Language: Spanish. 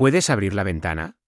¿Puedes abrir la ventana?